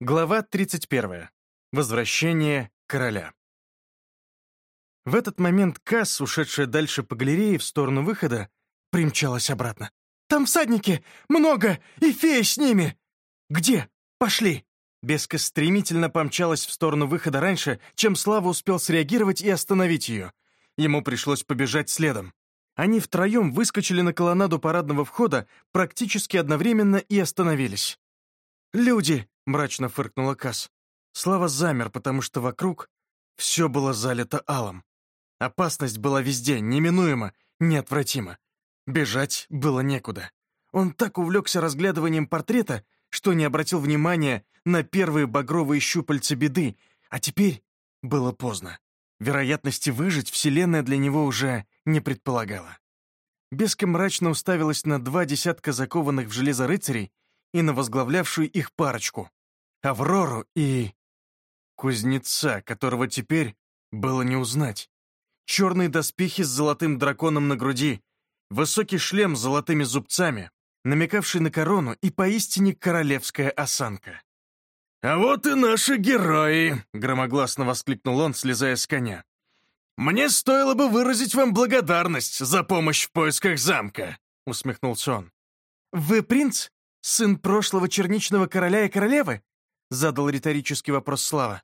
Глава 31. Возвращение короля. В этот момент Касс, ушедшая дальше по галерее в сторону выхода, примчалась обратно. «Там всадники! Много! И фея с ними!» «Где? Пошли!» Беска стремительно помчалась в сторону выхода раньше, чем Слава успел среагировать и остановить ее. Ему пришлось побежать следом. Они втроем выскочили на колоннаду парадного входа практически одновременно и остановились. «Люди!» мрачно фыркнула Касс. Слава замер, потому что вокруг все было залито алом. Опасность была везде, неминуема, неотвратима. Бежать было некуда. Он так увлекся разглядыванием портрета, что не обратил внимания на первые багровые щупальца беды, а теперь было поздно. Вероятности выжить Вселенная для него уже не предполагала. Беска мрачно уставилась на два десятка закованных в железо рыцарей и на возглавлявшую их парочку. Аврору и... Кузнеца, которого теперь было не узнать. Черные доспехи с золотым драконом на груди, высокий шлем с золотыми зубцами, намекавший на корону и поистине королевская осанка. «А вот и наши герои!» — громогласно воскликнул он, слезая с коня. «Мне стоило бы выразить вам благодарность за помощь в поисках замка!» — усмехнулся он. «Вы принц? Сын прошлого черничного короля и королевы?» — задал риторический вопрос Слава.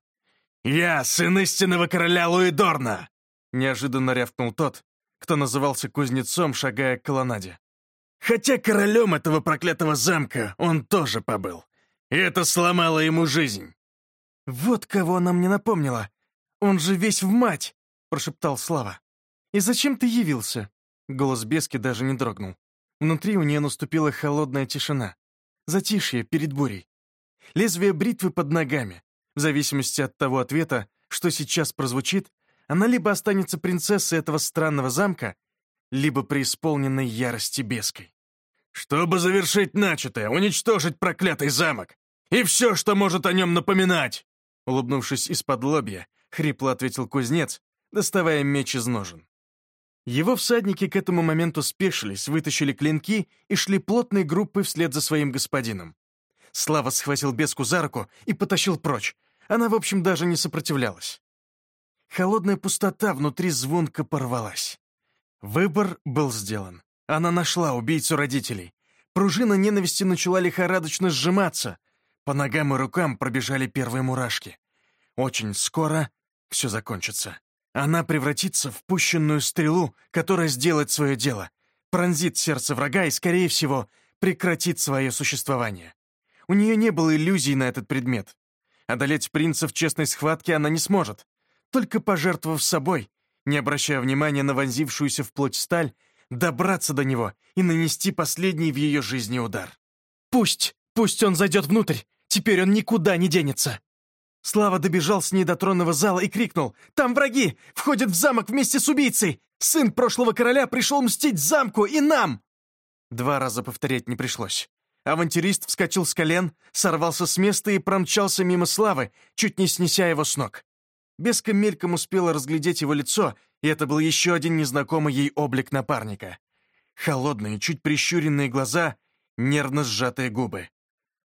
«Я сын истинного короля Луидорна!» — неожиданно рявкнул тот, кто назывался кузнецом, шагая к колоннаде. «Хотя королем этого проклятого замка он тоже побыл. И это сломало ему жизнь». «Вот кого она мне напомнила. Он же весь в мать!» — прошептал Слава. «И зачем ты явился?» Голос Бески даже не дрогнул. Внутри у нее наступила холодная тишина. Затишье перед бурей лезвие бритвы под ногами. В зависимости от того ответа, что сейчас прозвучит, она либо останется принцессой этого странного замка, либо преисполненной ярости беской. «Чтобы завершить начатое, уничтожить проклятый замок! И все, что может о нем напоминать!» Улыбнувшись из-под лобья, хрипло ответил кузнец, доставая меч из ножен. Его всадники к этому моменту спешились, вытащили клинки и шли плотной группой вслед за своим господином. Слава схватил беску за руку и потащил прочь. Она, в общем, даже не сопротивлялась. Холодная пустота внутри звонко порвалась. Выбор был сделан. Она нашла убийцу родителей. Пружина ненависти начала лихорадочно сжиматься. По ногам и рукам пробежали первые мурашки. Очень скоро все закончится. Она превратится в пущенную стрелу, которая сделает свое дело, пронзит сердце врага и, скорее всего, прекратит свое существование. У нее не было иллюзий на этот предмет. Одолеть принца в честной схватке она не сможет. Только пожертвовав собой, не обращая внимания на вонзившуюся в плоть сталь, добраться до него и нанести последний в ее жизни удар. «Пусть! Пусть он зайдет внутрь! Теперь он никуда не денется!» Слава добежал с ней до тронного зала и крикнул «Там враги! Входят в замок вместе с убийцей! Сын прошлого короля пришел мстить замку и нам!» Два раза повторять не пришлось. Авантюрист вскочил с колен, сорвался с места и промчался мимо Славы, чуть не снеся его с ног. Беска мельком успела разглядеть его лицо, и это был еще один незнакомый ей облик напарника. Холодные, чуть прищуренные глаза, нервно сжатые губы.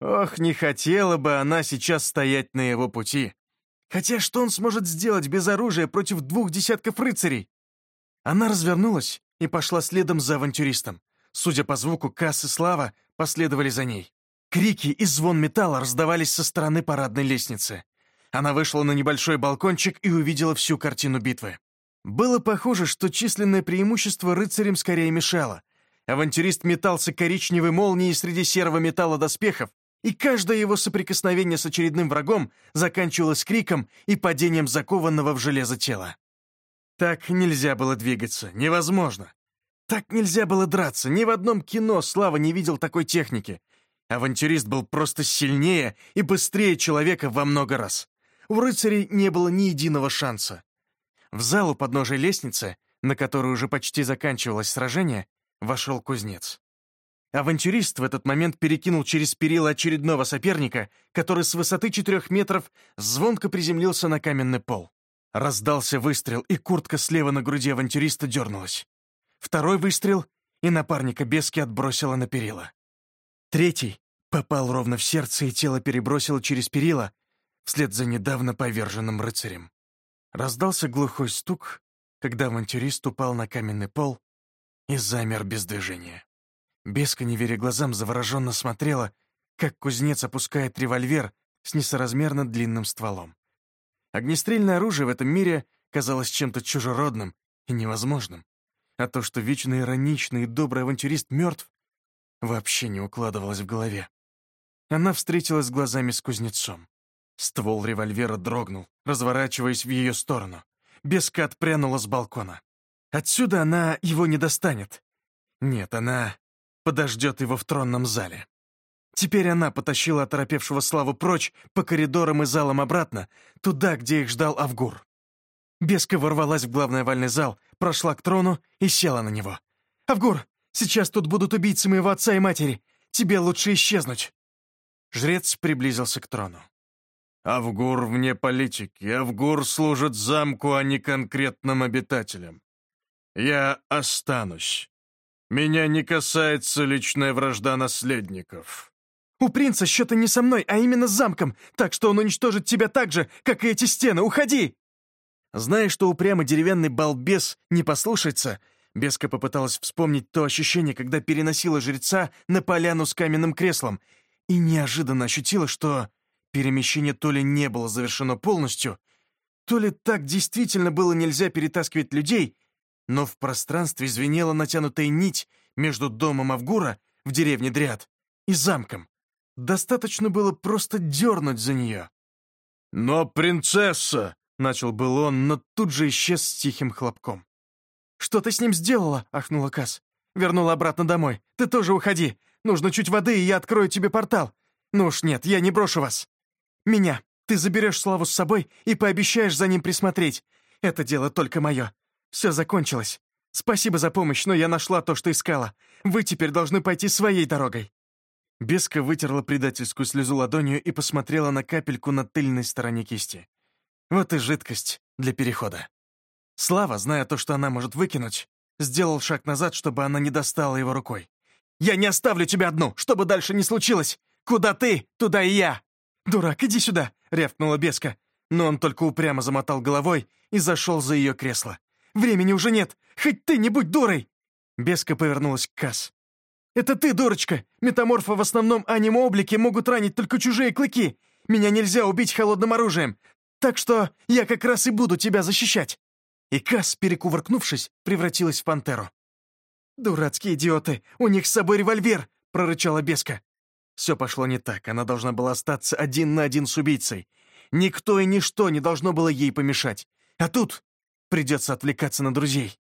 Ох, не хотела бы она сейчас стоять на его пути. Хотя что он сможет сделать без оружия против двух десятков рыцарей? Она развернулась и пошла следом за авантюристом. Судя по звуку, Касс и Слава последовали за ней. Крики и звон металла раздавались со стороны парадной лестницы. Она вышла на небольшой балкончик и увидела всю картину битвы. Было похоже, что численное преимущество рыцарям скорее мешало. Авантюрист метался коричневой молнией среди серого металла доспехов, и каждое его соприкосновение с очередным врагом заканчивалось криком и падением закованного в железо тела. Так нельзя было двигаться, невозможно. Так нельзя было драться, ни в одном кино Слава не видел такой техники. Авантюрист был просто сильнее и быстрее человека во много раз. У рыцарей не было ни единого шанса. В зал у подножия лестницы, на которой уже почти заканчивалось сражение, вошел кузнец. Авантюрист в этот момент перекинул через перила очередного соперника, который с высоты четырех метров звонко приземлился на каменный пол. Раздался выстрел, и куртка слева на груди авантюриста дернулась. Второй выстрел, и напарника Бески отбросило на перила. Третий, попал ровно в сердце, и тело перебросило через перила вслед за недавно поверженным рыцарем. Раздался глухой стук, когда авантюрист упал на каменный пол и замер без движения. Беска, не веря глазам, завороженно смотрела, как кузнец опускает револьвер с несоразмерно длинным стволом. Огнестрельное оружие в этом мире казалось чем-то чужеродным и невозможным, а то, что вечно ироничный и добрый авантюрист мертв, вообще не укладывалось в голове. Она встретилась глазами с кузнецом. Ствол револьвера дрогнул, разворачиваясь в ее сторону. Беска отпрянула с балкона. Отсюда она его не достанет. Нет, она подождет его в тронном зале. Теперь она потащила оторопевшего Славу прочь по коридорам и залам обратно, туда, где их ждал Авгур. Беска ворвалась в главный овальный зал, прошла к трону и села на него. «Авгур, сейчас тут будут убийцы моего отца и матери. Тебе лучше исчезнуть». Жрец приблизился к трону. «Авгур вне политики. Авгур служит замку, а не конкретным обитателям. Я останусь. Меня не касается личная вражда наследников». «У принца счеты не со мной, а именно с замком, так что он уничтожит тебя так же, как и эти стены. Уходи!» Зная, что упрямый деревянный балбес не послушается, Беска попыталась вспомнить то ощущение, когда переносила жреца на поляну с каменным креслом, и неожиданно ощутила, что перемещение то ли не было завершено полностью, то ли так действительно было нельзя перетаскивать людей, но в пространстве звенела натянутая нить между домом Авгура в деревне Дриад и замком. Достаточно было просто дернуть за нее. «Но принцесса!» — начал был он, но тут же исчез с тихим хлопком. «Что ты с ним сделала?» — ахнула Касс. «Вернула обратно домой. Ты тоже уходи. Нужно чуть воды, и я открою тебе портал. Ну уж нет, я не брошу вас. Меня. Ты заберешь Славу с собой и пообещаешь за ним присмотреть. Это дело только мое. Все закончилось. Спасибо за помощь, но я нашла то, что искала. Вы теперь должны пойти своей дорогой». Беска вытерла предательскую слезу ладонью и посмотрела на капельку на тыльной стороне кисти. Вот и жидкость для перехода. Слава, зная то, что она может выкинуть, сделал шаг назад, чтобы она не достала его рукой. «Я не оставлю тебя одну, что бы дальше ни случилось! Куда ты, туда и я!» «Дурак, иди сюда!» — рявкнула Беска. Но он только упрямо замотал головой и зашел за ее кресло. «Времени уже нет! Хоть ты не будь дурой!» Беска повернулась к Касс. «Это ты, дурочка! Метаморфы в основном анимо-облике могут ранить только чужие клыки. Меня нельзя убить холодным оружием. Так что я как раз и буду тебя защищать!» И Касс, перекувыркнувшись, превратилась в пантеру. «Дурацкие идиоты! У них с собой револьвер!» — прорычала Беска. Все пошло не так. Она должна была остаться один на один с убийцей. Никто и ничто не должно было ей помешать. А тут придется отвлекаться на друзей.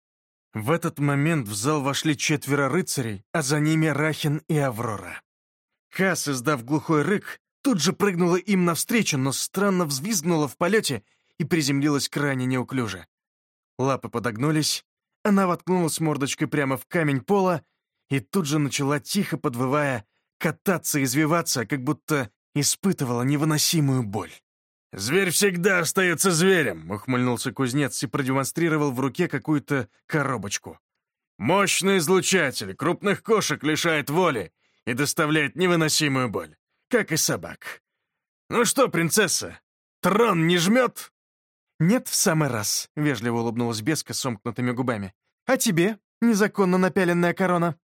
В этот момент в зал вошли четверо рыцарей, а за ними Рахин и Аврора. Касс, издав глухой рык, тут же прыгнула им навстречу, но странно взвизгнула в полете и приземлилась крайне неуклюже. Лапы подогнулись, она воткнулась мордочкой прямо в камень пола и тут же начала, тихо подвывая, кататься и извиваться, как будто испытывала невыносимую боль. «Зверь всегда остается зверем», — ухмыльнулся кузнец и продемонстрировал в руке какую-то коробочку. «Мощный излучатель крупных кошек лишает воли и доставляет невыносимую боль, как и собак. Ну что, принцесса, трон не жмет?» «Нет, в самый раз», — вежливо улыбнулась Беска сомкнутыми губами. «А тебе, незаконно напяленная корона?»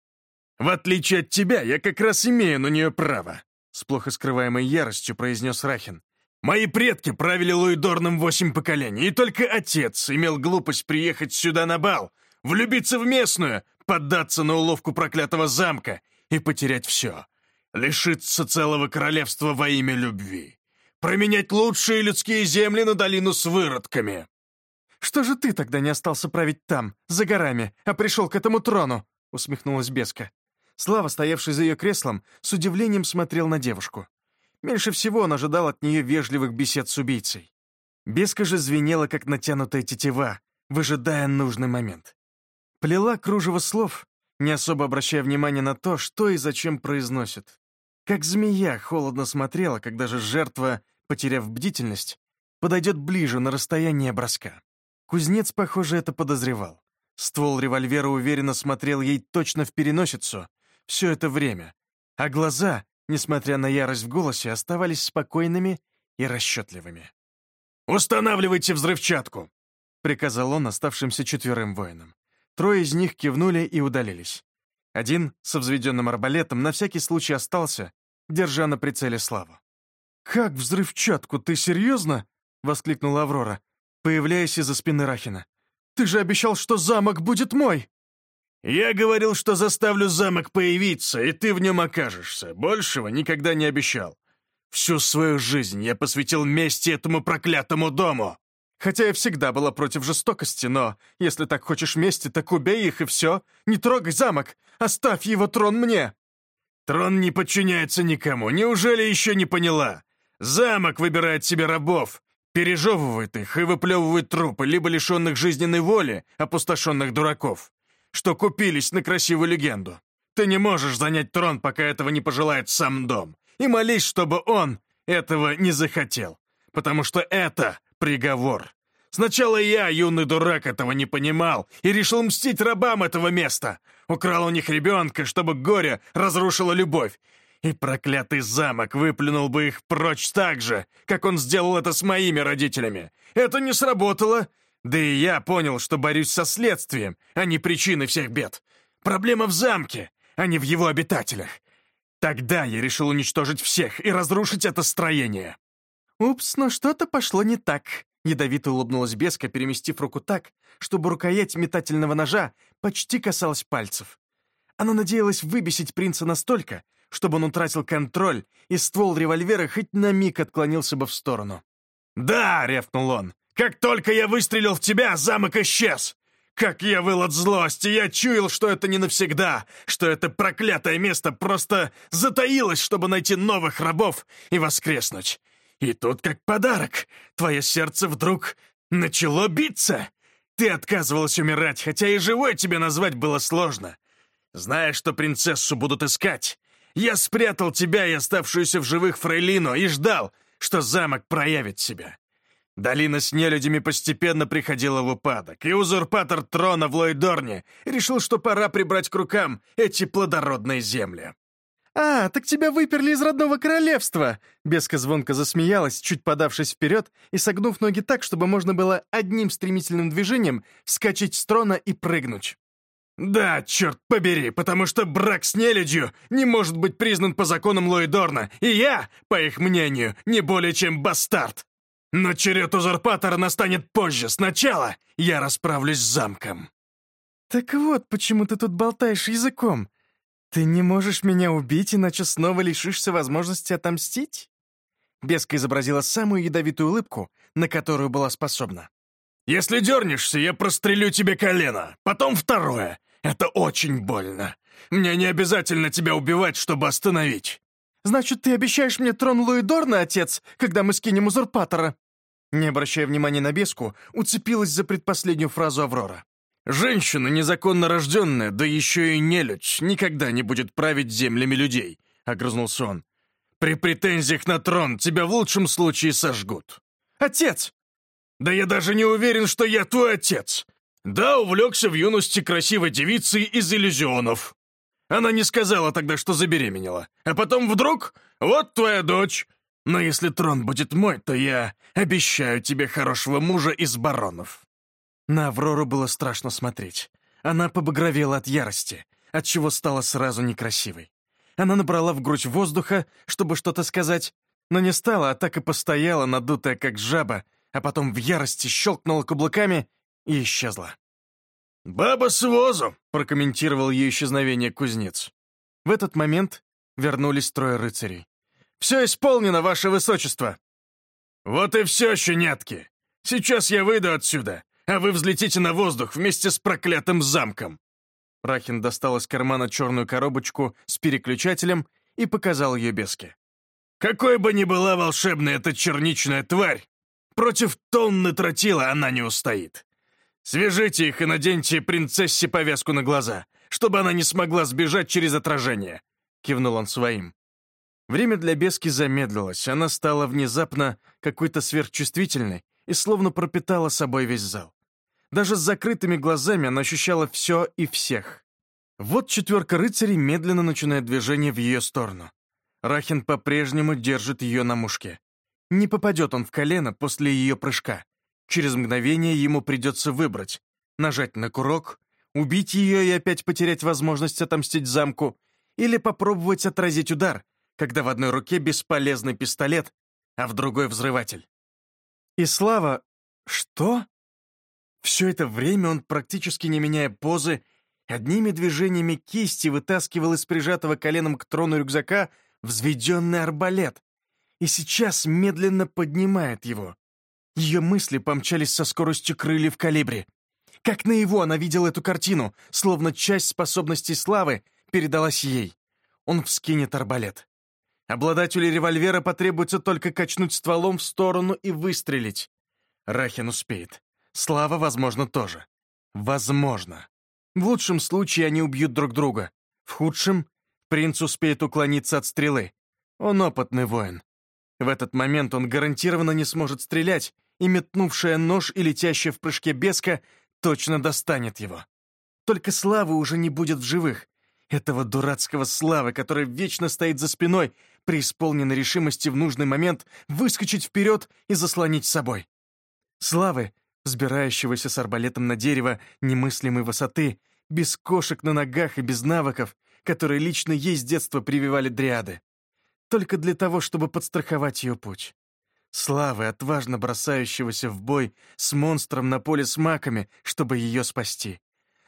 «В отличие от тебя, я как раз имею на нее право», — с плохо скрываемой яростью произнес Рахин. Мои предки правили Луидорном восемь поколений, и только отец имел глупость приехать сюда на бал, влюбиться в местную, поддаться на уловку проклятого замка и потерять все. Лишиться целого королевства во имя любви. Променять лучшие людские земли на долину с выродками. «Что же ты тогда не остался править там, за горами, а пришел к этому трону?» — усмехнулась Беска. Слава, стоявший за ее креслом, с удивлением смотрел на девушку. Меньше всего он ожидал от нее вежливых бесед с убийцей. Беска же звенела, как натянутая тетива, выжидая нужный момент. Плела кружево слов, не особо обращая внимания на то, что и зачем произносит. Как змея холодно смотрела, когда же жертва, потеряв бдительность, подойдет ближе на расстояние броска. Кузнец, похоже, это подозревал. Ствол револьвера уверенно смотрел ей точно в переносицу все это время, а глаза несмотря на ярость в голосе, оставались спокойными и расчетливыми. «Устанавливайте взрывчатку!» — приказал он оставшимся четверым воинам. Трое из них кивнули и удалились. Один, со взведенным арбалетом, на всякий случай остался, держа на прицеле славу. «Как взрывчатку? Ты серьезно?» — воскликнула Аврора, появляясь из-за спины Рахина. «Ты же обещал, что замок будет мой!» «Я говорил, что заставлю замок появиться, и ты в нем окажешься. Большего никогда не обещал. Всю свою жизнь я посвятил мести этому проклятому дому!» Хотя я всегда была против жестокости, но если так хочешь мести, так убей их и все. Не трогай замок, оставь его трон мне!» «Трон не подчиняется никому, неужели еще не поняла? Замок выбирает себе рабов, пережевывает их и выплевывает трупы, либо лишенных жизненной воли, опустошенных дураков, что купились на красивую легенду. Ты не можешь занять трон, пока этого не пожелает сам дом, и молись, чтобы он этого не захотел, потому что это приговор. Сначала я, юный дурак, этого не понимал и решил мстить рабам этого места. Украл у них ребенка, чтобы горе разрушило любовь. И проклятый замок выплюнул бы их прочь так же, как он сделал это с моими родителями. Это не сработало. Да и я понял, что борюсь со следствием, а не причиной всех бед. Проблема в замке, а не в его обитателях. Тогда я решил уничтожить всех и разрушить это строение. «Упс, но что-то пошло не так», — ядовито улыбнулась Беска, переместив руку так, чтобы рукоять метательного ножа почти касалась пальцев. Она надеялась выбесить принца настолько, чтобы он утратил контроль, и ствол револьвера хоть на миг отклонился бы в сторону. «Да!» — ревкнул он. «Как только я выстрелил в тебя, замок исчез! Как я выл от злости! Я чуял, что это не навсегда, что это проклятое место просто затаилось, чтобы найти новых рабов и воскреснуть. И тут как подарок, твое сердце вдруг начало биться. Ты отказывалась умирать, хотя и живой тебе назвать было сложно. Зная, что принцессу будут искать, я спрятал тебя и оставшуюся в живых фрейлину и ждал, что замок проявит себя. Долина с нелюдями постепенно приходила в упадок, и узурпатор трона в Лойдорне решил, что пора прибрать к рукам эти плодородные земли. «А, так тебя выперли из родного королевства!» Беска звонко засмеялась, чуть подавшись вперед и согнув ноги так, чтобы можно было одним стремительным движением вскочить с трона и прыгнуть. «Да, черт побери, потому что брак с нелюдью не может быть признан по законам Лоидорна, и я, по их мнению, не более чем бастард. Но черед узурпатора настанет позже. Сначала я расправлюсь с замком». «Так вот, почему ты тут болтаешь языком. «Ты не можешь меня убить, иначе снова лишишься возможности отомстить?» Беска изобразила самую ядовитую улыбку, на которую была способна. «Если дернешься, я прострелю тебе колено. Потом второе. Это очень больно. Мне не обязательно тебя убивать, чтобы остановить». «Значит, ты обещаешь мне трон Луидорна, отец, когда мы скинем узурпатора?» Не обращая внимания на беску, уцепилась за предпоследнюю фразу Аврора. Женщина, незаконно рожденная, да еще и нелюдь, никогда не будет править землями людей», — огрызнулся он. «При претензиях на трон тебя в лучшем случае сожгут». «Отец!» «Да я даже не уверен, что я твой отец. Да, увлекся в юности красивой девицей из иллюзионов. Она не сказала тогда, что забеременела. А потом вдруг, вот твоя дочь. Но если трон будет мой, то я обещаю тебе хорошего мужа из баронов». На Аврору было страшно смотреть. Она побагровела от ярости, отчего стала сразу некрасивой. Она набрала в грудь воздуха, чтобы что-то сказать, но не стала, а так и постояла, надутая как жаба, а потом в ярости щелкнула каблуками и исчезла. «Баба с возом!» — прокомментировал ее исчезновение кузнец. В этот момент вернулись трое рыцарей. «Все исполнено, ваше высочество!» «Вот и все, щенятки! Сейчас я выйду отсюда, а вы взлетите на воздух вместе с проклятым замком!» Рахин достал из кармана черную коробочку с переключателем и показал ее Беске. «Какой бы ни была волшебная эта черничная тварь, против тонны тротила она не устоит. Свяжите их и наденьте принцессе повязку на глаза, чтобы она не смогла сбежать через отражение», — кивнул он своим. Время для Бески замедлилось, она стала внезапно какой-то сверхчувствительной и словно пропитала собой весь зал. Даже с закрытыми глазами она ощущала все и всех. Вот четверка рыцарей медленно начинает движение в ее сторону. Рахин по-прежнему держит ее на мушке. Не попадет он в колено после ее прыжка. Через мгновение ему придется выбрать. Нажать на курок, убить ее и опять потерять возможность отомстить замку, или попробовать отразить удар, когда в одной руке бесполезный пистолет, а в другой взрыватель. И Слава... Что? Все это время он, практически не меняя позы, одними движениями кисти вытаскивал из прижатого коленом к трону рюкзака взведенный арбалет и сейчас медленно поднимает его. Ее мысли помчались со скоростью крыльев калибри. Как на его она видела эту картину, словно часть способностей славы передалась ей. Он вскинет арбалет. Обладателю револьвера потребуется только качнуть стволом в сторону и выстрелить. Рахин успеет. Слава, возможно, тоже. Возможно. В лучшем случае они убьют друг друга. В худшем принц успеет уклониться от стрелы. Он опытный воин. В этот момент он гарантированно не сможет стрелять, и метнувшая нож и летящая в прыжке беска точно достанет его. Только Славы уже не будет в живых. Этого дурацкого Славы, который вечно стоит за спиной, преисполненной решимости в нужный момент выскочить вперед и заслонить собой. Славы, взбирающегося с арбалетом на дерево немыслимой высоты, без кошек на ногах и без навыков, которые лично ей с детства прививали дриады. Только для того, чтобы подстраховать ее путь. Славы, отважно бросающегося в бой с монстром на поле с маками, чтобы ее спасти.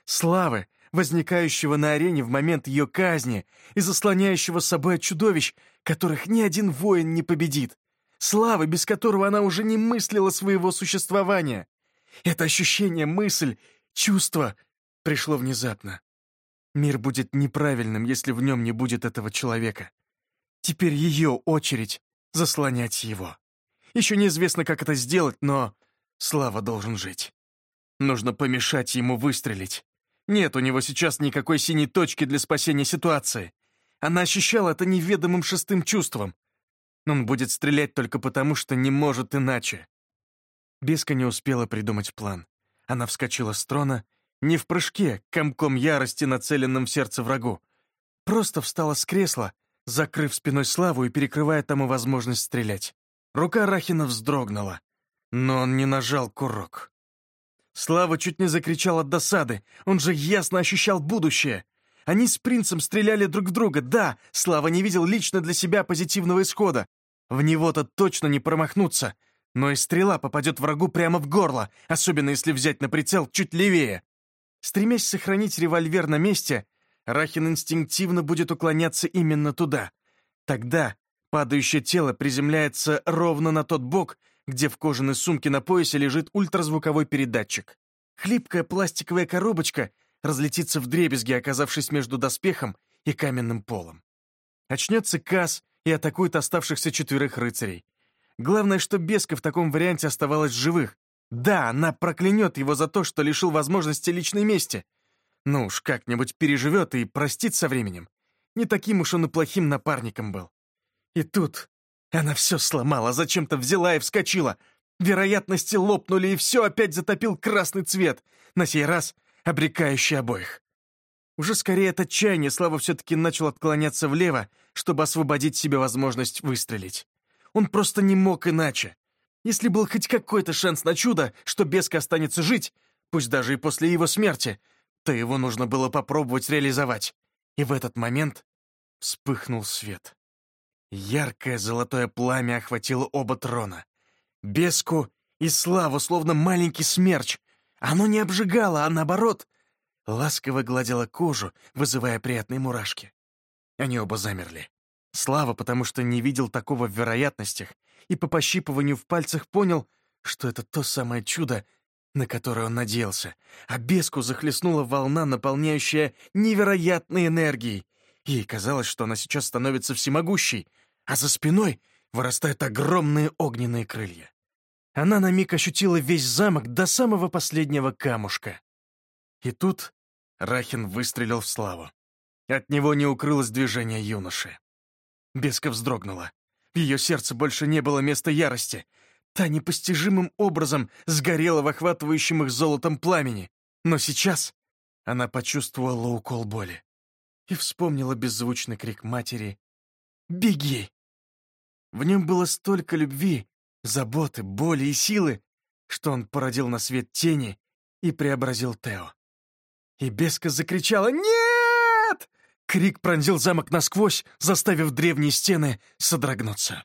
Славы, возникающего на арене в момент ее казни и заслоняющего собой чудовищ, которых ни один воин не победит. Славы, без которого она уже не мыслила своего существования. Это ощущение, мысль, чувство пришло внезапно. Мир будет неправильным, если в нем не будет этого человека. Теперь ее очередь заслонять его. Еще неизвестно, как это сделать, но Слава должен жить. Нужно помешать ему выстрелить. Нет у него сейчас никакой синей точки для спасения ситуации. Она ощущала это неведомым шестым чувством. Он будет стрелять только потому, что не может иначе. Беска не успела придумать план. Она вскочила с трона, не в прыжке, комком ярости, нацеленным в сердце врагу. Просто встала с кресла, закрыв спиной Славу и перекрывая тому возможность стрелять. Рука Рахина вздрогнула, но он не нажал курок. Слава чуть не закричал от досады, он же ясно ощущал будущее. Они с принцем стреляли друг в друга, да, Слава не видел лично для себя позитивного исхода. В него-то точно не промахнуться, но и стрела попадет врагу прямо в горло, особенно если взять на прицел чуть левее. Стремясь сохранить револьвер на месте, Рахин инстинктивно будет уклоняться именно туда. Тогда падающее тело приземляется ровно на тот бок, где в кожаной сумке на поясе лежит ультразвуковой передатчик. Хлипкая пластиковая коробочка разлетится в дребезги, оказавшись между доспехом и каменным полом. Очнется Касс и атакует оставшихся четверых рыцарей. Главное, что Беска в таком варианте оставалась живых. Да, она проклянет его за то, что лишил возможности личной мести. Ну уж как-нибудь переживет и простит со временем. Не таким уж он и плохим напарником был. И тут она все сломала, зачем-то взяла и вскочила. Вероятности лопнули, и все опять затопил красный цвет, на сей раз обрекающий обоих. Уже скорее от отчаяния Слава все-таки начал отклоняться влево, чтобы освободить себе возможность выстрелить. Он просто не мог иначе. Если был хоть какой-то шанс на чудо, что Беска останется жить, пусть даже и после его смерти, то его нужно было попробовать реализовать. И в этот момент вспыхнул свет. Яркое золотое пламя охватило оба трона. Беску и славу, словно маленький смерч. Оно не обжигало, а наоборот, ласково гладило кожу, вызывая приятные мурашки. Они оба замерли. Слава, потому что не видел такого в вероятностях, и по пощипыванию в пальцах понял, что это то самое чудо, на которое он надеялся, а беску захлестнула волна, наполняющая невероятной энергией. Ей казалось, что она сейчас становится всемогущей — а за спиной вырастают огромные огненные крылья. Она на миг ощутила весь замок до самого последнего камушка. И тут Рахин выстрелил в славу. От него не укрылось движение юноши. Беска вздрогнула. В ее сердце больше не было места ярости. Та непостижимым образом сгорела в охватывающем их золотом пламени. Но сейчас она почувствовала укол боли и вспомнила беззвучный крик матери беги!» В нем было столько любви, заботы, боли и силы, что он породил на свет тени и преобразил Тео. И Беска закричала «Нет!» Крик пронзил замок насквозь, заставив древние стены содрогнуться.